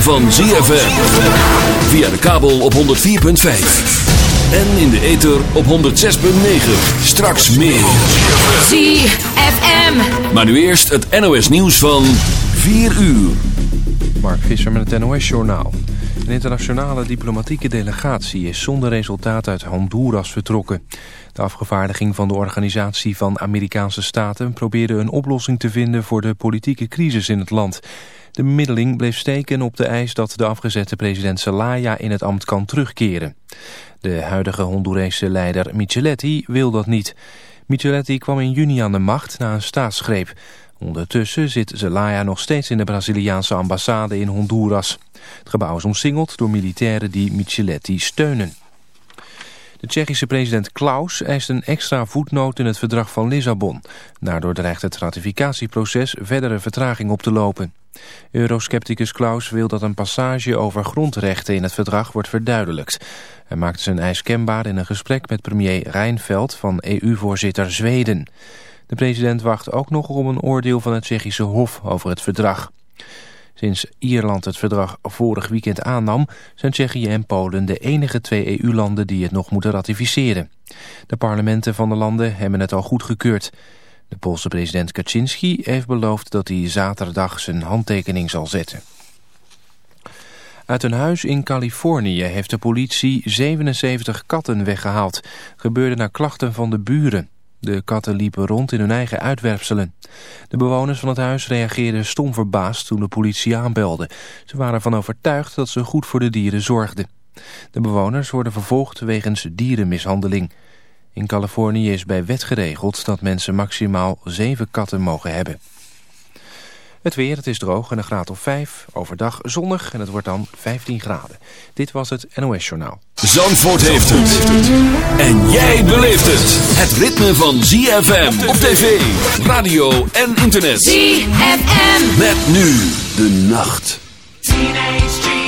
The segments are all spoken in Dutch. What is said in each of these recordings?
van ZFM. Via de kabel op 104.5. En in de ether op 106.9. Straks meer. ZFM. Maar nu eerst het NOS nieuws van 4 uur. Mark Visser met het NOS Journaal. Een internationale diplomatieke delegatie is zonder resultaat uit Honduras vertrokken. De afgevaardiging van de Organisatie van Amerikaanse Staten probeerde een oplossing te vinden voor de politieke crisis in het land... De bemiddeling bleef steken op de eis dat de afgezette president Zelaya in het ambt kan terugkeren. De huidige Hondurese leider Micheletti wil dat niet. Micheletti kwam in juni aan de macht na een staatsgreep. Ondertussen zit Zelaya nog steeds in de Braziliaanse ambassade in Honduras. Het gebouw is omsingeld door militairen die Micheletti steunen. De Tsjechische president Klaus eist een extra voetnoot in het verdrag van Lissabon. Daardoor dreigt het ratificatieproces verdere vertraging op te lopen. Euroscepticus Klaus wil dat een passage over grondrechten in het verdrag wordt verduidelijkt. Hij maakte zijn eis kenbaar in een gesprek met premier Reinfeldt van EU-voorzitter Zweden. De president wacht ook nog op een oordeel van het Tsjechische Hof over het verdrag. Sinds Ierland het verdrag vorig weekend aannam... zijn Tsjechië en Polen de enige twee EU-landen die het nog moeten ratificeren. De parlementen van de landen hebben het al goedgekeurd. De Poolse president Kaczynski heeft beloofd dat hij zaterdag zijn handtekening zal zetten. Uit een huis in Californië heeft de politie 77 katten weggehaald. Gebeurde naar klachten van de buren. De katten liepen rond in hun eigen uitwerpselen. De bewoners van het huis reageerden stom verbaasd toen de politie aanbelde. Ze waren ervan overtuigd dat ze goed voor de dieren zorgden. De bewoners worden vervolgd wegens dierenmishandeling. In Californië is bij wet geregeld dat mensen maximaal zeven katten mogen hebben. Het weer, het is droog en een graad of 5. Overdag zonnig en het wordt dan 15 graden. Dit was het NOS Journaal. Zandvoort heeft het. En jij beleeft het. Het ritme van ZFM op tv, radio en internet. ZFM. Met nu de nacht. Teenage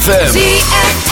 ZFM.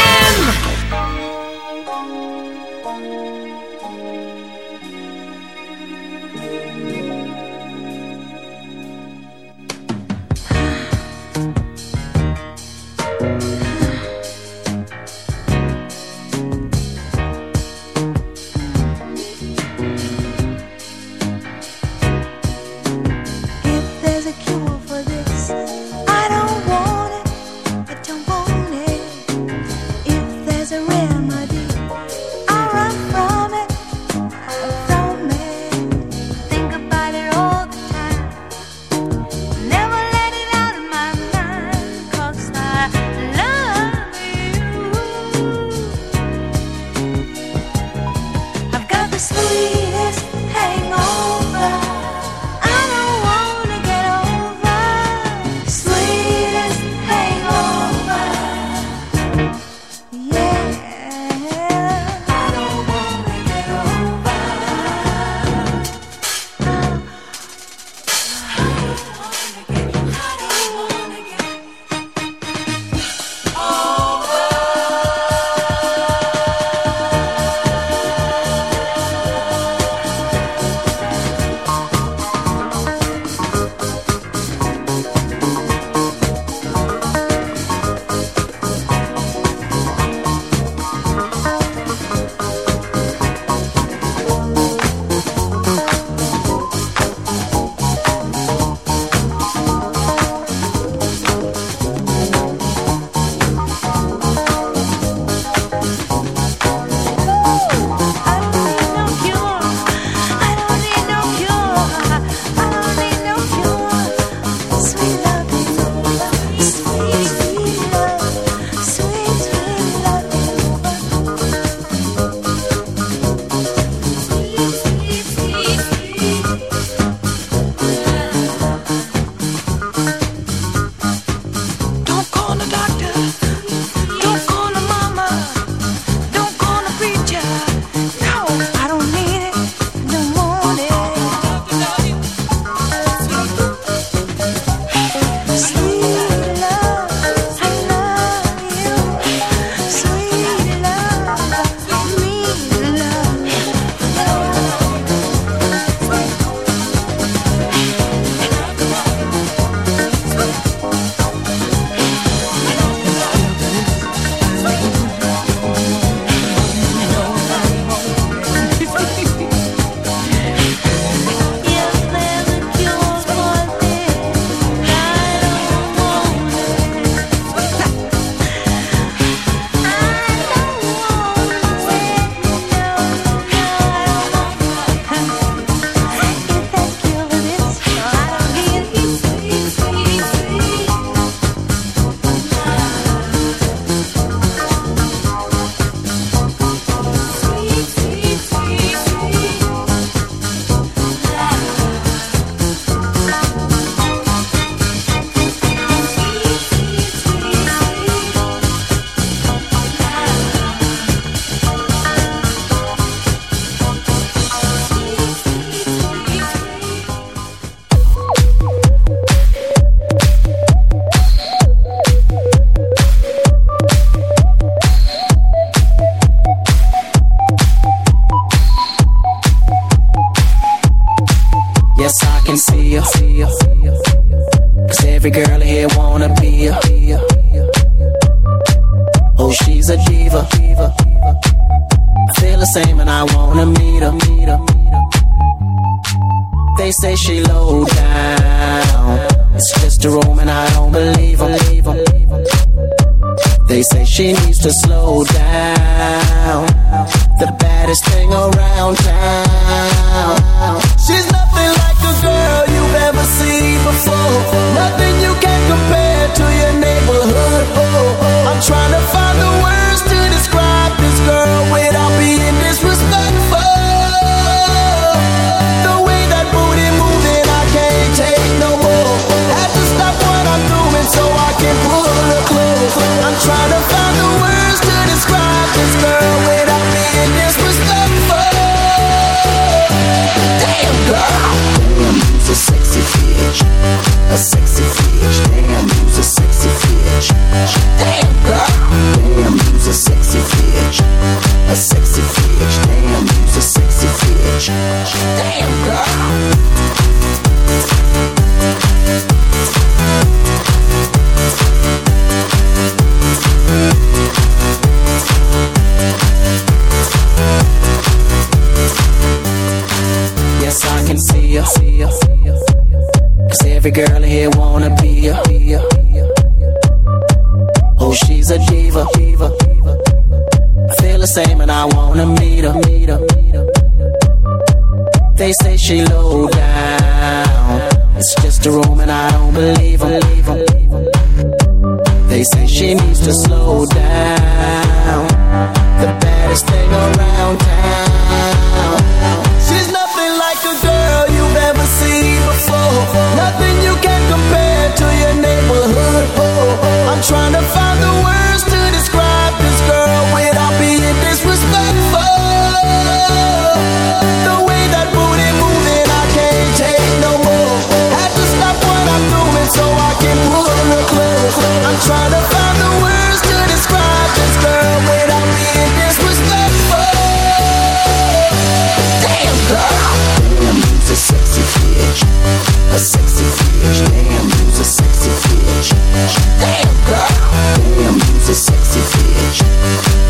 A sexy bitch,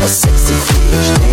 a sexy bitch.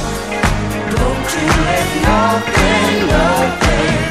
to if nothing, nothing.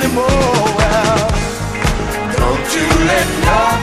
anymore. Don't you let nothing